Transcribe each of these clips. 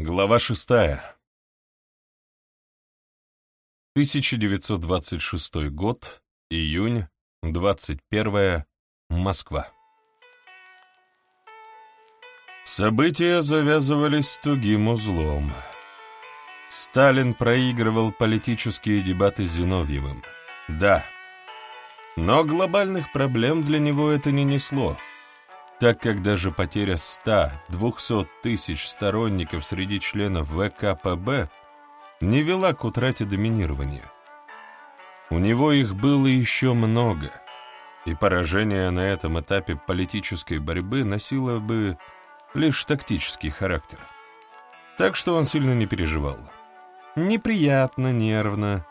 Глава шестая. 1926 год, июнь, 21 Москва. События завязывались тугим узлом. Сталин проигрывал политические дебаты с Зиновьевым. Да. Но глобальных проблем для него это не несло так как даже потеря 100-200 тысяч сторонников среди членов ВКПБ не вела к утрате доминирования. У него их было еще много, и поражение на этом этапе политической борьбы носило бы лишь тактический характер. Так что он сильно не переживал. Неприятно, нервно,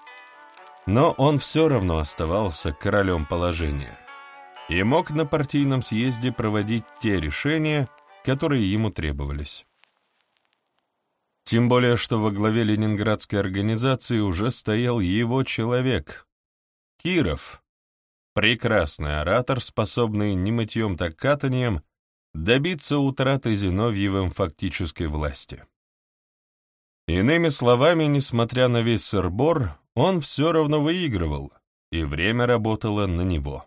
но он все равно оставался королем положения и мог на партийном съезде проводить те решения, которые ему требовались. Тем более, что во главе ленинградской организации уже стоял его человек — Киров, прекрасный оратор, способный не мытьем так катанием добиться утраты Зиновьевым фактической власти. Иными словами, несмотря на весь сырбор, он все равно выигрывал, и время работало на него.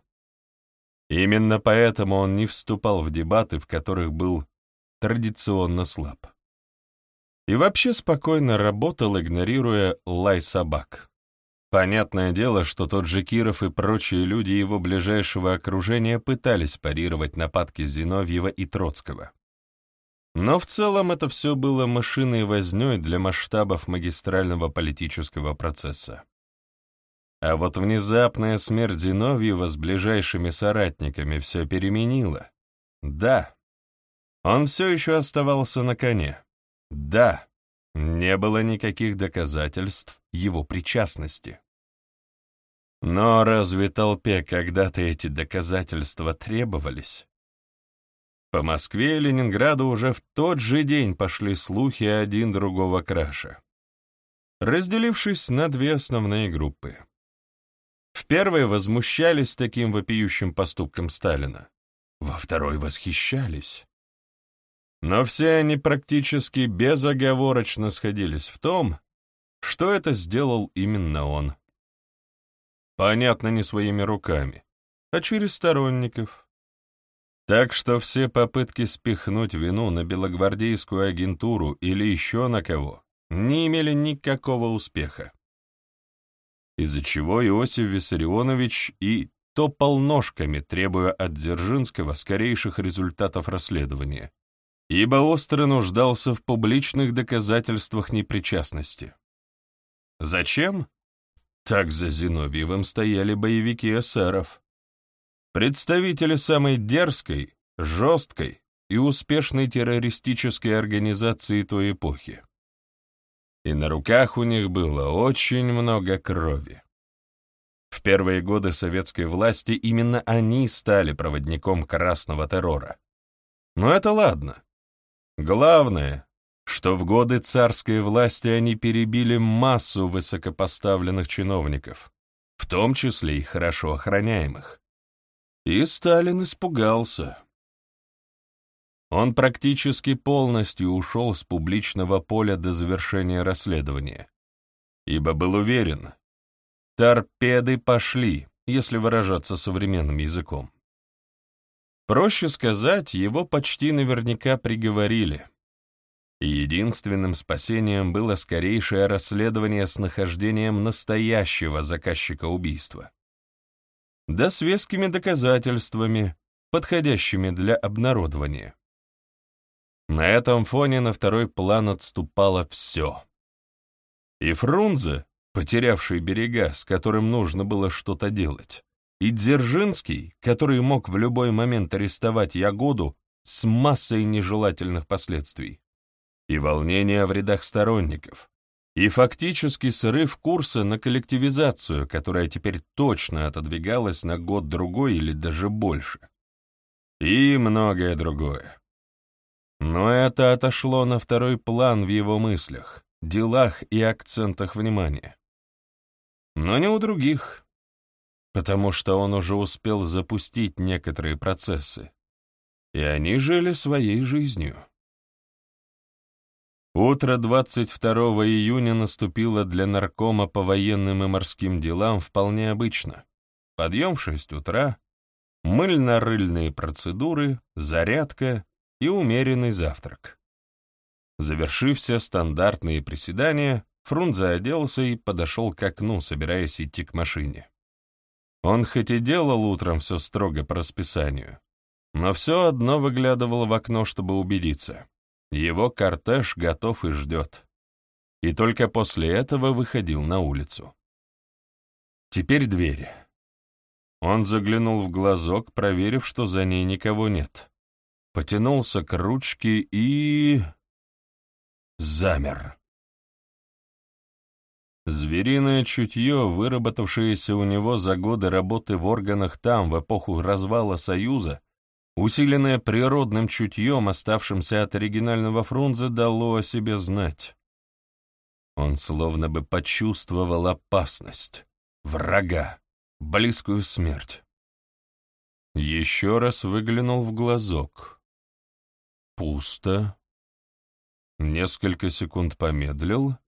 Именно поэтому он не вступал в дебаты, в которых был традиционно слаб. И вообще спокойно работал, игнорируя лай собак. Понятное дело, что тот же Киров и прочие люди его ближайшего окружения пытались парировать нападки Зиновьева и Троцкого. Но в целом это все было машиной вознёй для масштабов магистрального политического процесса. А вот внезапная смерть Зиновьева с ближайшими соратниками все переменила. Да, он все еще оставался на коне. Да, не было никаких доказательств его причастности. Но разве толпе когда-то эти доказательства требовались? По Москве и Ленинграду уже в тот же день пошли слухи один другого краша, разделившись на две основные группы. В первой возмущались таким вопиющим поступком Сталина, во второй восхищались. Но все они практически безоговорочно сходились в том, что это сделал именно он. Понятно, не своими руками, а через сторонников. Так что все попытки спихнуть вину на белогвардейскую агентуру или еще на кого не имели никакого успеха из-за чего Иосиф Виссарионович и топал ножками, требуя от Дзержинского скорейших результатов расследования, ибо остро нуждался в публичных доказательствах непричастности. Зачем? Так за Зиновьевым стояли боевики эсеров. Представители самой дерзкой, жесткой и успешной террористической организации той эпохи и на руках у них было очень много крови. В первые годы советской власти именно они стали проводником красного террора. Но это ладно. Главное, что в годы царской власти они перебили массу высокопоставленных чиновников, в том числе и хорошо охраняемых. И Сталин испугался. Он практически полностью ушел с публичного поля до завершения расследования, ибо был уверен, торпеды пошли, если выражаться современным языком. Проще сказать, его почти наверняка приговорили. И единственным спасением было скорейшее расследование с нахождением настоящего заказчика убийства. Да с вескими доказательствами, подходящими для обнародования. На этом фоне на второй план отступало все. И Фрунзе, потерявший берега, с которым нужно было что-то делать, и Дзержинский, который мог в любой момент арестовать Ягоду с массой нежелательных последствий, и волнение в рядах сторонников, и фактически срыв курса на коллективизацию, которая теперь точно отодвигалась на год-другой или даже больше, и многое другое. Но это отошло на второй план в его мыслях, делах и акцентах внимания. Но не у других, потому что он уже успел запустить некоторые процессы, и они жили своей жизнью. Утро 22 июня наступило для наркома по военным и морским делам вполне обычно. Подъем в 6 утра, мыльно-рыльные процедуры, зарядка и умеренный завтрак. Завершив все стандартные приседания, Фрунзе оделся и подошел к окну, собираясь идти к машине. Он хоть и делал утром все строго по расписанию, но все одно выглядывал в окно, чтобы убедиться. Его кортеж готов и ждет. И только после этого выходил на улицу. Теперь дверь. Он заглянул в глазок, проверив, что за ней никого нет. Потянулся к ручке и... замер. Звериное чутье, выработавшееся у него за годы работы в органах там, в эпоху развала Союза, усиленное природным чутьем, оставшимся от оригинального Фрунзе, дало о себе знать. Он словно бы почувствовал опасность, врага, близкую смерть. Еще раз выглянул в глазок. Пусто. Несколько секунд помедлил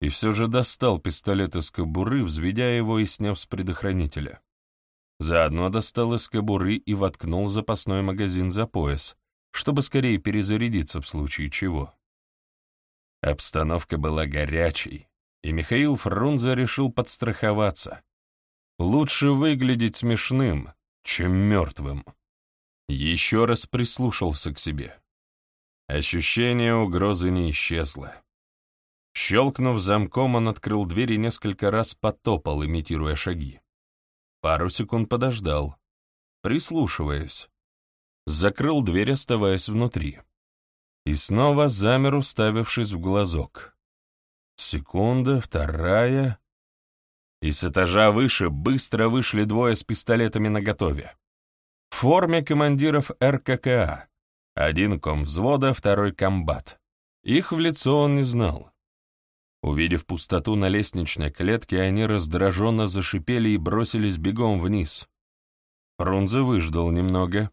и все же достал пистолет из кобуры, взведя его и сняв с предохранителя. Заодно достал из кобуры и воткнул запасной магазин за пояс, чтобы скорее перезарядиться в случае чего. Обстановка была горячей, и Михаил Фрунзе решил подстраховаться. Лучше выглядеть смешным, чем мертвым. Еще раз прислушался к себе. Ощущение угрозы не исчезло. Щелкнув замком, он открыл дверь и несколько раз потопал, имитируя шаги. Пару секунд подождал, прислушиваясь. Закрыл дверь, оставаясь внутри. И снова замер, уставившись в глазок. Секунда, вторая. И с этажа выше быстро вышли двое с пистолетами наготове. В форме командиров РККА. Один ком взвода, второй комбат. Их в лицо он не знал. Увидев пустоту на лестничной клетке, они раздраженно зашипели и бросились бегом вниз. Фрунзе выждал немного,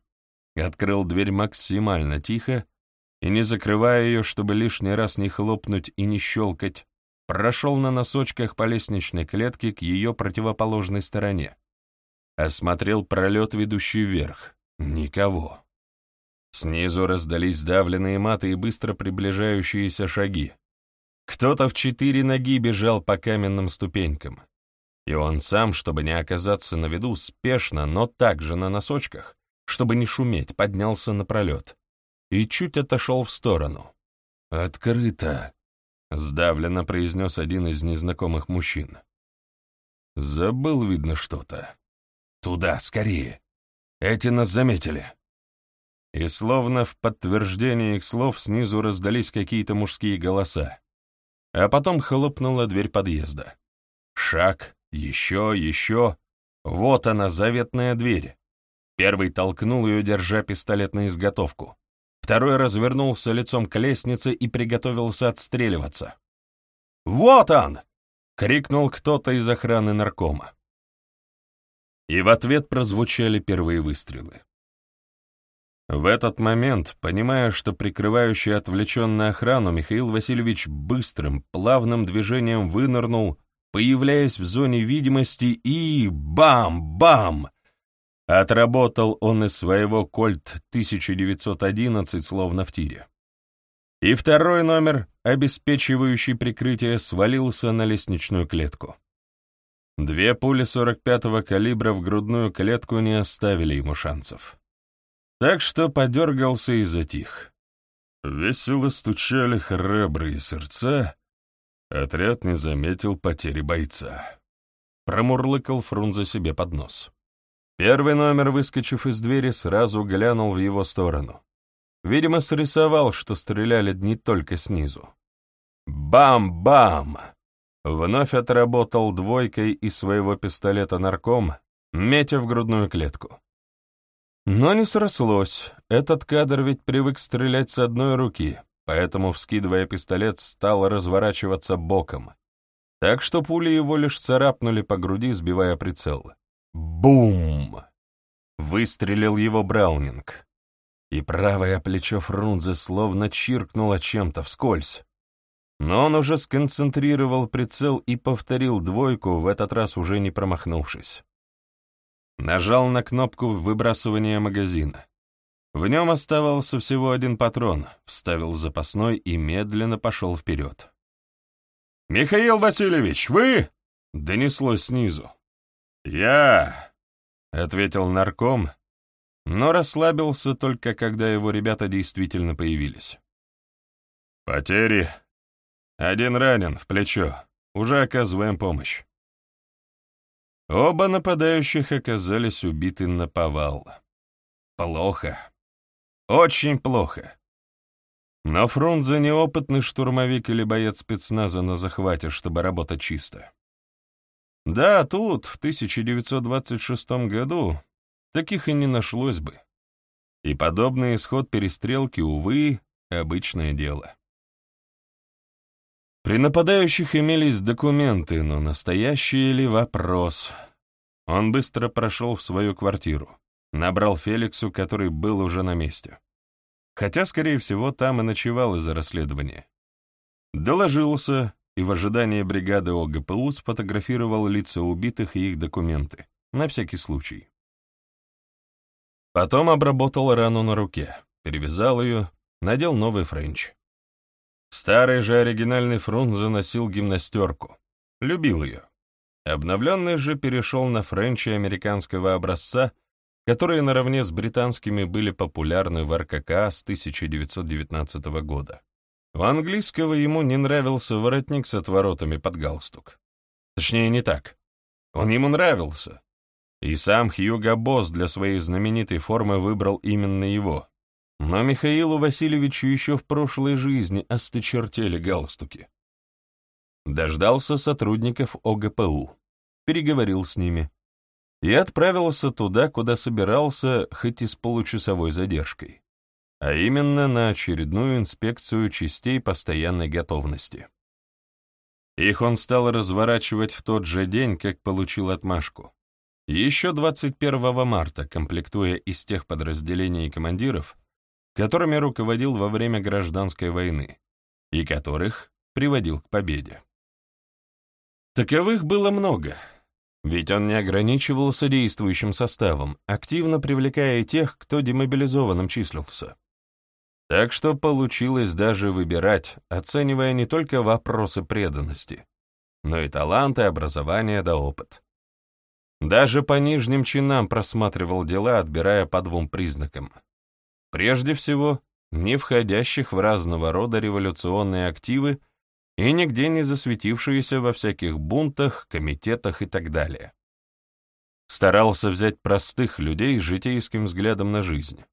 открыл дверь максимально тихо и, не закрывая ее, чтобы лишний раз не хлопнуть и не щелкать, прошел на носочках по лестничной клетке к ее противоположной стороне. Осмотрел пролет, ведущий вверх. Никого. Снизу раздались давленные маты и быстро приближающиеся шаги. Кто-то в четыре ноги бежал по каменным ступенькам. И он сам, чтобы не оказаться на виду, спешно, но также на носочках, чтобы не шуметь, поднялся на пролет и чуть отошел в сторону. «Открыто!» — сдавленно произнес один из незнакомых мужчин. «Забыл, видно, что-то. Туда, скорее! Эти нас заметили!» И словно в подтверждение их слов снизу раздались какие-то мужские голоса. А потом хлопнула дверь подъезда. Шаг, еще, еще. Вот она, заветная дверь. Первый толкнул ее, держа пистолет на изготовку. Второй развернулся лицом к лестнице и приготовился отстреливаться. «Вот он!» — крикнул кто-то из охраны наркома. И в ответ прозвучали первые выстрелы. В этот момент, понимая, что прикрывающий отвлеченную охрану, Михаил Васильевич быстрым, плавным движением вынырнул, появляясь в зоне видимости, и бам-бам! Отработал он из своего кольт 1911, словно в тире. И второй номер, обеспечивающий прикрытие, свалился на лестничную клетку. Две пули 45-го калибра в грудную клетку не оставили ему шансов. Так что подергался и затих. Весело стучали храбрые сердца, отряд не заметил потери бойца. Промурлыкал Фрунзе себе под нос. Первый номер, выскочив из двери, сразу глянул в его сторону. Видимо, срисовал, что стреляли не только снизу. Бам-бам! Вновь отработал двойкой из своего пистолета нарком, метя в грудную клетку. Но не срослось. Этот кадр ведь привык стрелять с одной руки, поэтому, вскидывая пистолет, стал разворачиваться боком. Так что пули его лишь царапнули по груди, сбивая прицел. Бум! Выстрелил его Браунинг. и правое плечо Фрунзе словно чиркнуло чем-то вскользь. Но он уже сконцентрировал прицел и повторил двойку, в этот раз уже не промахнувшись. Нажал на кнопку выбрасывания магазина. В нем оставался всего один патрон, вставил запасной и медленно пошел вперед. «Михаил Васильевич, вы?» — донеслось снизу. «Я!» — ответил нарком, но расслабился только, когда его ребята действительно появились. «Потери. Один ранен в плечо. Уже оказываем помощь». Оба нападающих оказались убиты на повал. Плохо. Очень плохо. Но Фрунзе неопытный штурмовик или боец спецназа на захвате, чтобы работать чисто. Да, тут, в 1926 году, таких и не нашлось бы. И подобный исход перестрелки, увы, обычное дело. При нападающих имелись документы, но настоящий ли вопрос? Он быстро прошел в свою квартиру, набрал Феликсу, который был уже на месте. Хотя, скорее всего, там и ночевал из-за расследования. Доложился и в ожидании бригады ОГПУ сфотографировал лица убитых и их документы, на всякий случай. Потом обработал рану на руке, перевязал ее, надел новый френч. Старый же оригинальный фрунт заносил гимнастерку, любил ее. Обновленный же перешел на френчи американского образца, которые наравне с британскими были популярны в РКК с 1919 года. У английского ему не нравился воротник с отворотами под галстук. Точнее, не так. Он ему нравился. И сам Хьюго Босс для своей знаменитой формы выбрал именно его. Но Михаилу Васильевичу еще в прошлой жизни осточертели галстуки. Дождался сотрудников ОГПУ, переговорил с ними и отправился туда, куда собирался, хоть и с получасовой задержкой а именно на очередную инспекцию частей постоянной готовности. Их он стал разворачивать в тот же день, как получил отмашку. Еще 21 марта, комплектуя из тех подразделений и командиров, которыми руководил во время гражданской войны, и которых приводил к победе. Таковых было много, ведь он не ограничивался действующим составом, активно привлекая тех, кто демобилизованным числился. Так что получилось даже выбирать, оценивая не только вопросы преданности, но и таланты, образование да опыт. Даже по нижним чинам просматривал дела, отбирая по двум признакам. Прежде всего, не входящих в разного рода революционные активы и нигде не засветившиеся во всяких бунтах, комитетах и так далее. Старался взять простых людей с житейским взглядом на жизнь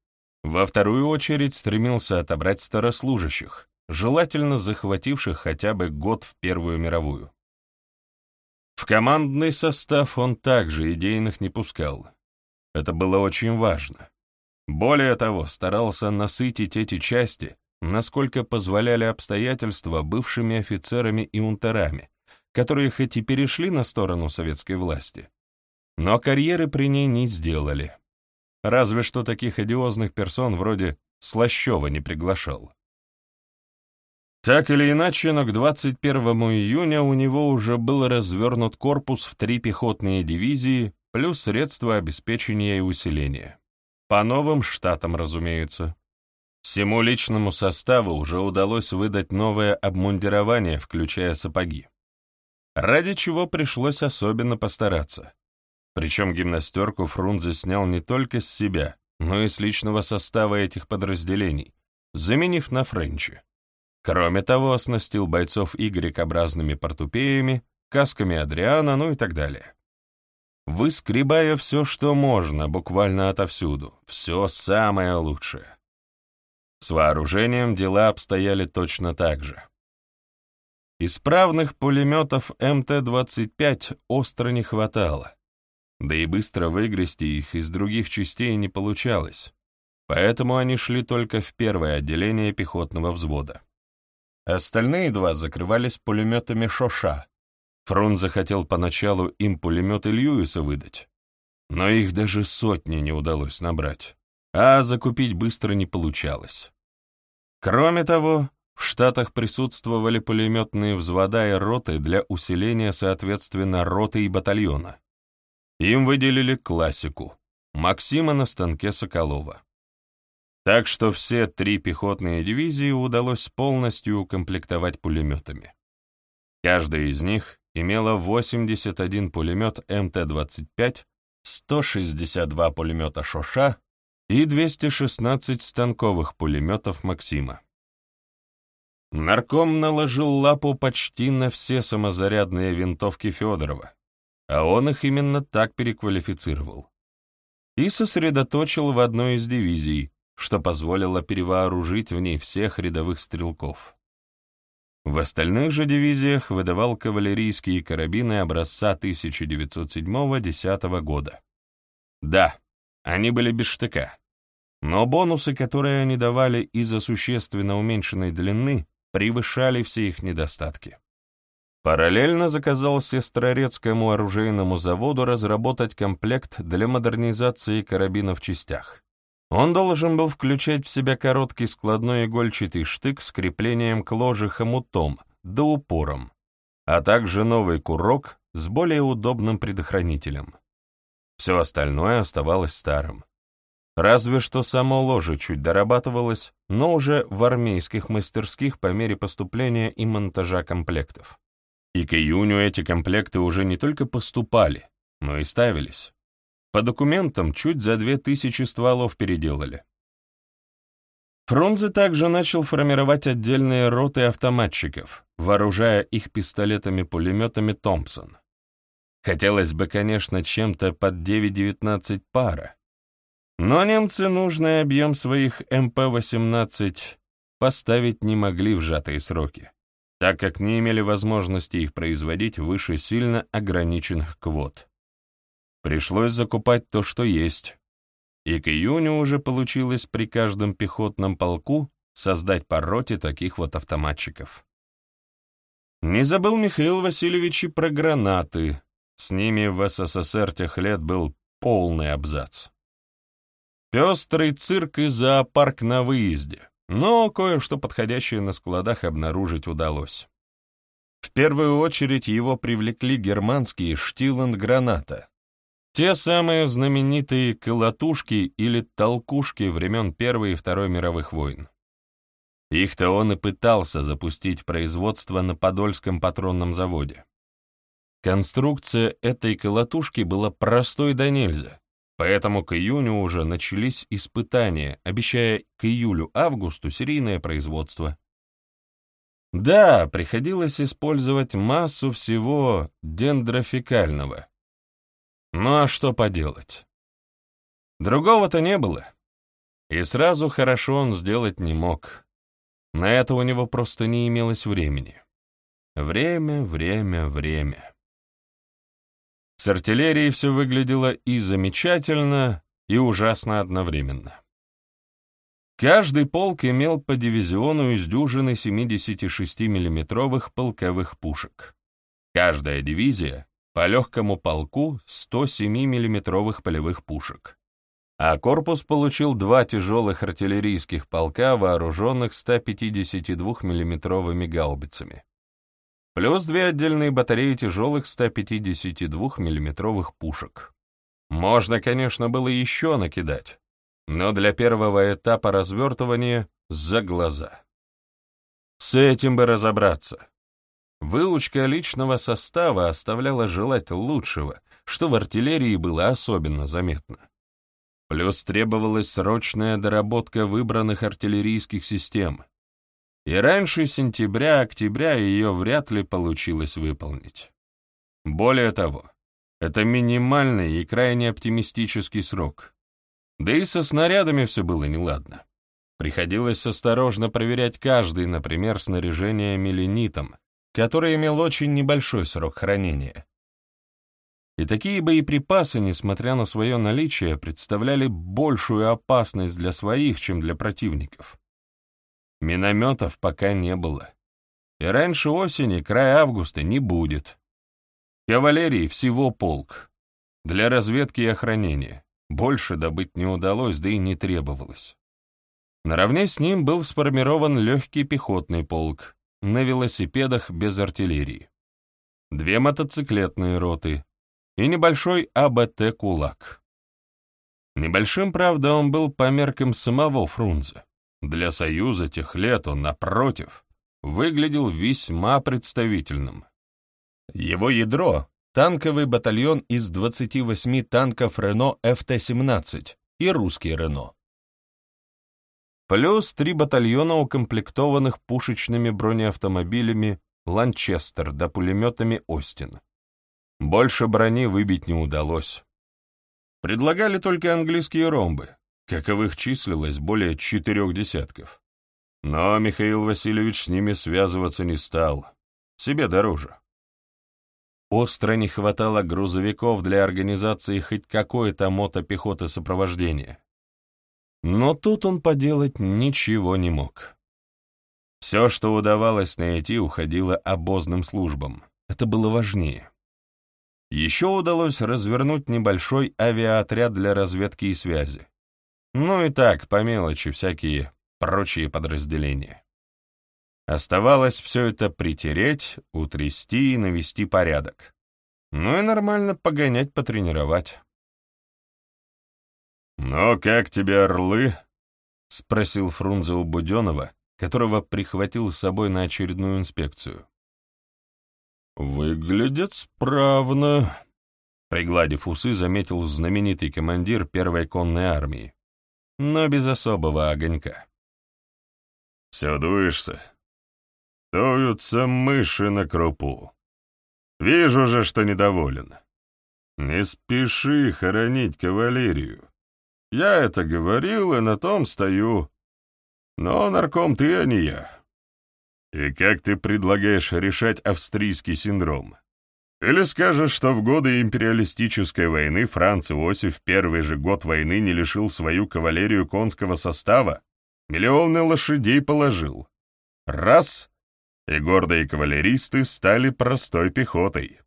во вторую очередь стремился отобрать старослужащих, желательно захвативших хотя бы год в Первую мировую. В командный состав он также идейных не пускал. Это было очень важно. Более того, старался насытить эти части, насколько позволяли обстоятельства бывшими офицерами и унтерами, которые хоть и перешли на сторону советской власти, но карьеры при ней не сделали. Разве что таких одиозных персон вроде Слащева не приглашал. Так или иначе, но к 21 июня у него уже был развернут корпус в три пехотные дивизии плюс средства обеспечения и усиления. По новым штатам, разумеется. Всему личному составу уже удалось выдать новое обмундирование, включая сапоги. Ради чего пришлось особенно постараться. Причем гимнастерку Фрунзе снял не только с себя, но и с личного состава этих подразделений, заменив на френчи. Кроме того, оснастил бойцов Y-образными портупеями, касками Адриана, ну и так далее. Выскребая все, что можно, буквально отовсюду, все самое лучшее. С вооружением дела обстояли точно так же. Исправных пулеметов МТ-25 остро не хватало, да и быстро выгрести их из других частей не получалось, поэтому они шли только в первое отделение пехотного взвода. Остальные два закрывались пулеметами Шоша. Фронт захотел поначалу им пулеметы Льюиса выдать, но их даже сотни не удалось набрать, а закупить быстро не получалось. Кроме того, в Штатах присутствовали пулеметные взвода и роты для усиления, соответственно, роты и батальона. Им выделили классику — Максима на станке Соколова. Так что все три пехотные дивизии удалось полностью укомплектовать пулеметами. Каждая из них имела 81 пулемет МТ-25, 162 пулемета Шоша и 216 станковых пулеметов Максима. Нарком наложил лапу почти на все самозарядные винтовки Федорова, а он их именно так переквалифицировал. И сосредоточил в одной из дивизий, что позволило перевооружить в ней всех рядовых стрелков. В остальных же дивизиях выдавал кавалерийские карабины образца 1907-10 года. Да, они были без штыка, но бонусы, которые они давали из-за существенно уменьшенной длины, превышали все их недостатки. Параллельно заказал Сестрорецкому оружейному заводу разработать комплект для модернизации карабина в частях. Он должен был включать в себя короткий складной игольчатый штык с креплением к ложе хомутом, да упором, а также новый курок с более удобным предохранителем. Все остальное оставалось старым. Разве что само ложе чуть дорабатывалось, но уже в армейских мастерских по мере поступления и монтажа комплектов. И к июню эти комплекты уже не только поступали, но и ставились. По документам чуть за две тысячи стволов переделали. Фрунзе также начал формировать отдельные роты автоматчиков, вооружая их пистолетами-пулеметами «Томпсон». Хотелось бы, конечно, чем-то под 9-19 пара, но немцы нужный объем своих МП-18 поставить не могли в сжатые сроки, так как не имели возможности их производить выше сильно ограниченных квот. Пришлось закупать то, что есть. И к июню уже получилось при каждом пехотном полку создать по роте таких вот автоматчиков. Не забыл Михаил Васильевич и про гранаты. С ними в СССР тех лет был полный абзац. Пестрый цирк и зоопарк на выезде, но кое-что подходящее на складах обнаружить удалось. В первую очередь его привлекли германские штиланд-граната, те самые знаменитые колотушки или толкушки времен Первой и Второй мировых войн. Их-то он и пытался запустить производство на Подольском патронном заводе. Конструкция этой колотушки была простой до нельзя, поэтому к июню уже начались испытания, обещая к июлю-августу серийное производство. Да, приходилось использовать массу всего дендрофикального, ну а что поделать? Другого-то не было. И сразу хорошо он сделать не мог. На это у него просто не имелось времени. Время, время, время. С артиллерией все выглядело и замечательно, и ужасно одновременно. Каждый полк имел по дивизиону из дюжины 76 миллиметровых полковых пушек. Каждая дивизия по легкому полку 107 миллиметровых полевых пушек. А корпус получил два тяжелых артиллерийских полка, вооруженных 152 миллиметровыми гаубицами. Плюс две отдельные батареи тяжелых 152 миллиметровых пушек. Можно, конечно, было еще накидать, но для первого этапа развертывания за глаза. С этим бы разобраться. Выучка личного состава оставляла желать лучшего, что в артиллерии было особенно заметно. Плюс требовалась срочная доработка выбранных артиллерийских систем. И раньше сентября-октября ее вряд ли получилось выполнить. Более того, это минимальный и крайне оптимистический срок. Да и со снарядами все было неладно. Приходилось осторожно проверять каждый, например, снаряжение меленитом, который имел очень небольшой срок хранения. И такие боеприпасы, несмотря на свое наличие, представляли большую опасность для своих, чем для противников. Минометов пока не было. И раньше осени, края августа, не будет. Кавалерии всего полк. Для разведки и охранения. Больше добыть не удалось, да и не требовалось. Наравне с ним был сформирован легкий пехотный полк на велосипедах без артиллерии, две мотоциклетные роты и небольшой АБТ «Кулак». Небольшим, правда, он был по меркам самого Фрунзе. Для Союза тех лет он, напротив, выглядел весьма представительным. Его ядро — танковый батальон из 28 танков Рено ФТ-17 и русский Рено. Плюс три батальона, укомплектованных пушечными бронеавтомобилями «Ланчестер» да пулеметами «Остин». Больше брони выбить не удалось. Предлагали только английские ромбы, каковых числилось более четырех десятков. Но Михаил Васильевич с ними связываться не стал. Себе дороже. Остро не хватало грузовиков для организации хоть какой-то мотопехоты сопровождения. Но тут он поделать ничего не мог. Все, что удавалось найти, уходило обозным службам. Это было важнее. Еще удалось развернуть небольшой авиаотряд для разведки и связи. Ну и так, по мелочи, всякие прочие подразделения. Оставалось все это притереть, утрясти и навести порядок. Ну и нормально погонять, потренировать. «Ну, как тебе орлы?» — спросил Фрунзе у Буденова, которого прихватил с собой на очередную инспекцию. «Выглядят справно», — пригладив усы, заметил знаменитый командир первой конной армии, но без особого огонька. «Все дуешься?» «Дуются мыши на крупу. Вижу же, что недоволен. Не спеши хоронить кавалерию. Я это говорил и на том стою. Но нарком ты, а не я. И как ты предлагаешь решать австрийский синдром? Или скажешь, что в годы империалистической войны Франц Иосиф первый же год войны не лишил свою кавалерию конского состава, миллионы лошадей положил. Раз — и гордые кавалеристы стали простой пехотой.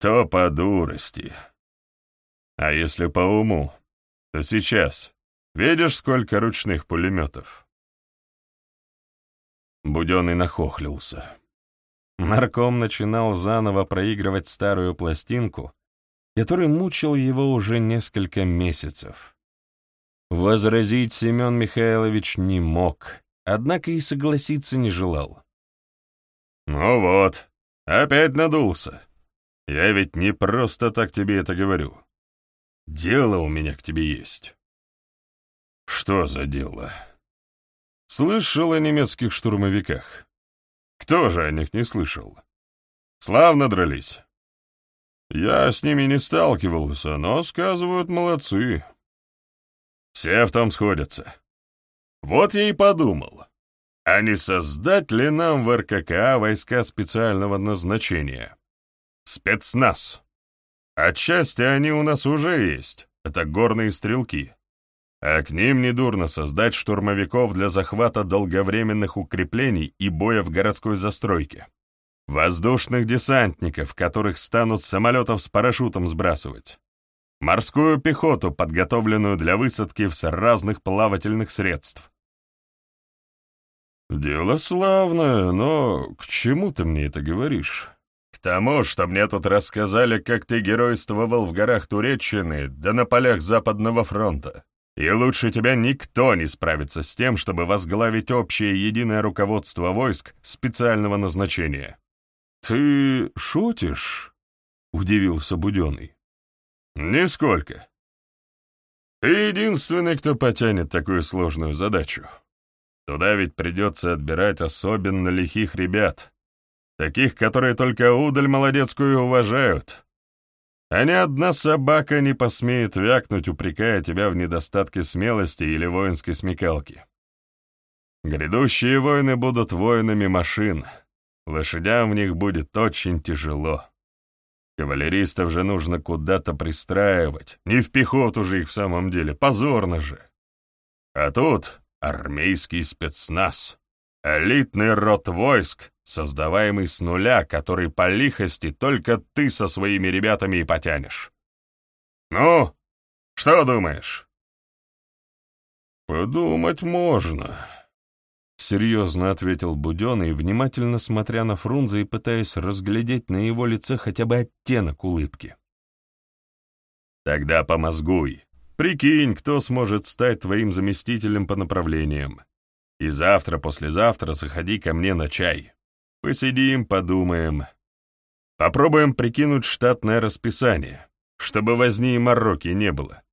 То по дурости. А если по уму, то сейчас видишь, сколько ручных пулеметов? Буденный нахохлился. Нарком начинал заново проигрывать старую пластинку, который мучил его уже несколько месяцев. Возразить Семен Михайлович не мог, однако и согласиться не желал. «Ну вот, опять надулся. Я ведь не просто так тебе это говорю. Дело у меня к тебе есть». «Что за дело?» «Слышал о немецких штурмовиках. Кто же о них не слышал? Славно дрались. Я с ними не сталкивался, но, сказывают, молодцы. Все в том сходятся. Вот я и подумал, а не создать ли нам в РККА войска специального назначения? Спецназ. Отчасти они у нас уже есть, это горные стрелки. А к ним недурно создать штурмовиков для захвата долговременных укреплений и боя в городской застройке. Воздушных десантников, которых станут самолетов с парашютом сбрасывать. Морскую пехоту, подготовленную для высадки в разных плавательных средств. «Дело славное, но к чему ты мне это говоришь?» «К тому, что мне тут рассказали, как ты геройствовал в горах Туреччины да на полях Западного фронта. И лучше тебя никто не справится с тем, чтобы возглавить общее единое руководство войск специального назначения». «Ты шутишь?» — удивился Буденный. «Нисколько. Ты единственный, кто потянет такую сложную задачу. Туда ведь придется отбирать особенно лихих ребят, таких, которые только удаль молодецкую уважают, а ни одна собака не посмеет вякнуть, упрекая тебя в недостатке смелости или воинской смекалки. Грядущие войны будут воинами машин, лошадям в них будет очень тяжело. Кавалеристов же нужно куда-то пристраивать, не в пехоту же их в самом деле, позорно же. А тут армейский спецназ, элитный род войск, создаваемый с нуля, который по лихости только ты со своими ребятами и потянешь. Ну, Что думаешь?» «Подумать можно», — серьезно ответил Буденный, внимательно смотря на Фрунзе и пытаясь разглядеть на его лице хотя бы оттенок улыбки. «Тогда помозгуй. Прикинь, кто сможет стать твоим заместителем по направлениям. И завтра-послезавтра заходи ко мне на чай. Посидим, подумаем. Попробуем прикинуть штатное расписание, чтобы возни и мороки не было.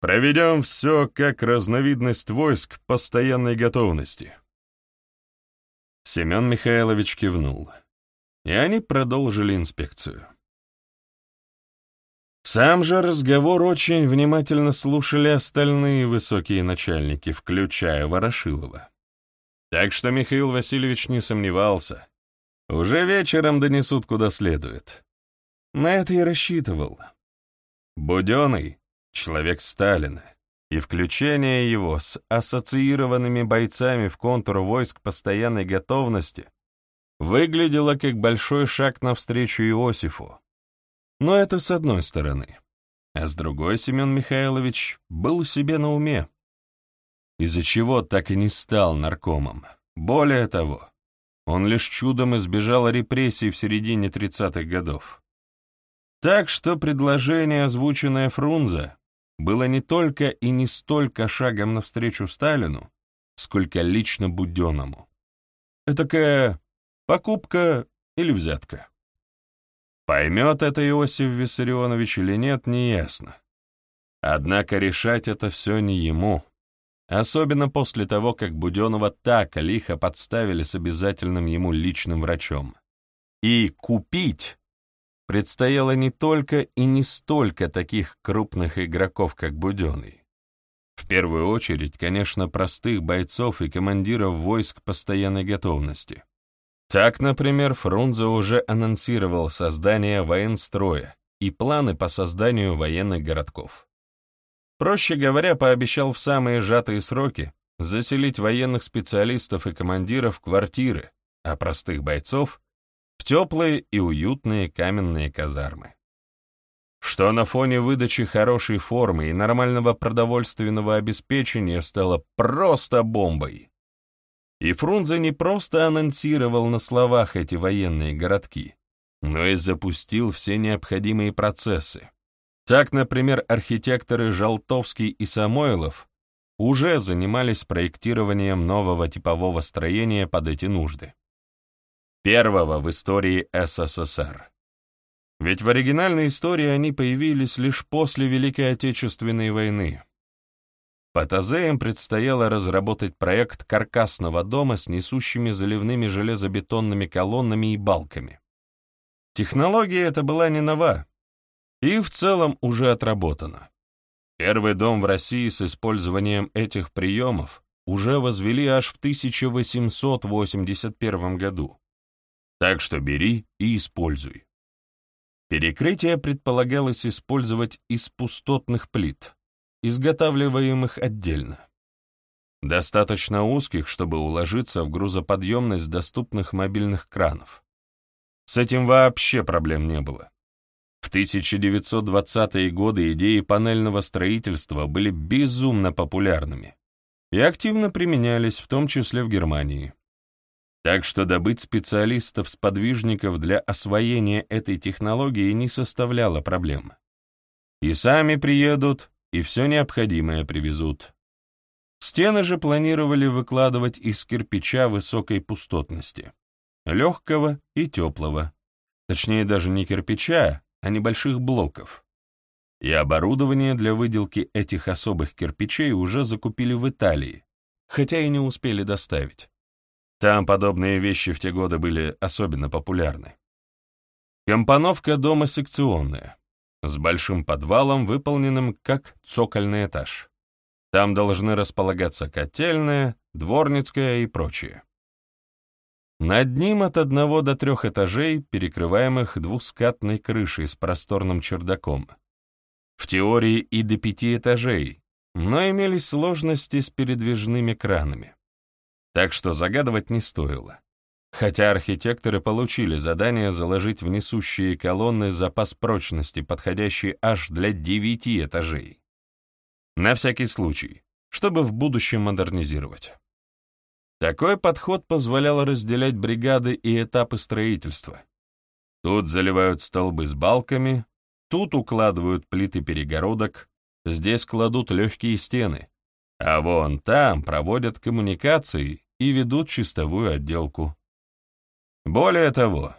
Проведем все как разновидность войск постоянной готовности. Семен Михайлович кивнул, и они продолжили инспекцию. Сам же разговор очень внимательно слушали остальные высокие начальники, включая Ворошилова. Так что Михаил Васильевич не сомневался. Уже вечером донесут куда следует. На это и рассчитывал. Буденный — человек Сталина, и включение его с ассоциированными бойцами в контур войск постоянной готовности выглядело как большой шаг навстречу Иосифу. Но это с одной стороны. А с другой Семен Михайлович был у себе на уме, из-за чего так и не стал наркомом. Более того, он лишь чудом избежал репрессий в середине 30-х годов. Так что предложение, озвученное Фрунзе, было не только и не столько шагом навстречу Сталину, сколько лично Буденному. Этакая покупка или взятка. Поймет это Иосиф Виссарионович или нет, неясно. Однако решать это все не ему, особенно после того, как Буденова так лихо подставили с обязательным ему личным врачом. И купить предстояло не только и не столько таких крупных игроков, как Буденный. В первую очередь, конечно, простых бойцов и командиров войск постоянной готовности. Так, например, Фрунзе уже анонсировал создание военстроя и планы по созданию военных городков. Проще говоря, пообещал в самые сжатые сроки заселить военных специалистов и командиров в квартиры, а простых бойцов — в теплые и уютные каменные казармы. Что на фоне выдачи хорошей формы и нормального продовольственного обеспечения стало просто бомбой. И Фрунзе не просто анонсировал на словах эти военные городки, но и запустил все необходимые процессы. Так, например, архитекторы Жалтовский и Самойлов уже занимались проектированием нового типового строения под эти нужды. Первого в истории СССР. Ведь в оригинальной истории они появились лишь после Великой Отечественной войны, Патазеям предстояло разработать проект каркасного дома с несущими заливными железобетонными колоннами и балками. Технология эта была не нова и в целом уже отработана. Первый дом в России с использованием этих приемов уже возвели аж в 1881 году. Так что бери и используй. Перекрытие предполагалось использовать из пустотных плит, изготавливаемых отдельно. Достаточно узких, чтобы уложиться в грузоподъемность доступных мобильных кранов. С этим вообще проблем не было. В 1920-е годы идеи панельного строительства были безумно популярными и активно применялись, в том числе в Германии. Так что добыть специалистов-сподвижников для освоения этой технологии не составляло проблем. И сами приедут, и все необходимое привезут. Стены же планировали выкладывать из кирпича высокой пустотности, легкого и теплого, точнее даже не кирпича, а небольших блоков. И оборудование для выделки этих особых кирпичей уже закупили в Италии, хотя и не успели доставить. Там подобные вещи в те годы были особенно популярны. Компоновка дома секционная с большим подвалом, выполненным как цокольный этаж. Там должны располагаться котельная, дворницкая и прочее. Над ним от одного до трех этажей, перекрываемых двускатной крышей с просторным чердаком. В теории и до пяти этажей, но имелись сложности с передвижными кранами. Так что загадывать не стоило хотя архитекторы получили задание заложить в несущие колонны запас прочности, подходящий аж для девяти этажей. На всякий случай, чтобы в будущем модернизировать. Такой подход позволял разделять бригады и этапы строительства. Тут заливают столбы с балками, тут укладывают плиты перегородок, здесь кладут легкие стены, а вон там проводят коммуникации и ведут чистовую отделку. Более того,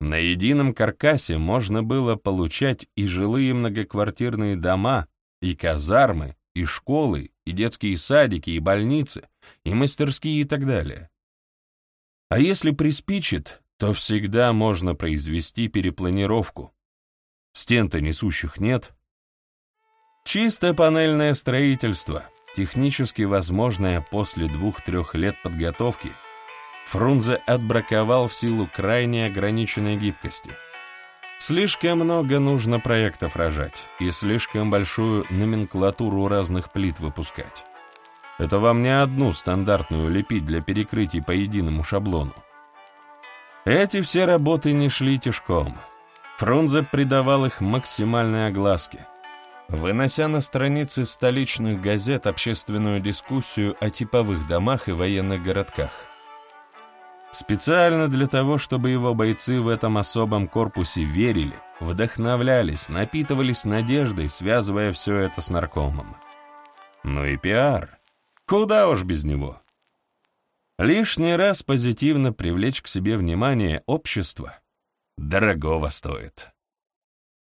на едином каркасе можно было получать и жилые многоквартирные дома, и казармы, и школы, и детские садики, и больницы, и мастерские и так далее. А если приспичит, то всегда можно произвести перепланировку. Стен-то несущих нет. Чисто панельное строительство, технически возможное после двух-трех лет подготовки, Фрунзе отбраковал в силу крайне ограниченной гибкости — Слишком много нужно проектов рожать и слишком большую номенклатуру разных плит выпускать. Это вам не одну стандартную лепить для перекрытий по единому шаблону. Эти все работы не шли тяжком. Фрунзе придавал их максимальной огласке, вынося на страницы столичных газет общественную дискуссию о типовых домах и военных городках. Специально для того, чтобы его бойцы в этом особом корпусе верили, вдохновлялись, напитывались надеждой, связывая все это с наркомом. Ну и пиар. Куда уж без него. Лишний раз позитивно привлечь к себе внимание общества дорогого стоит.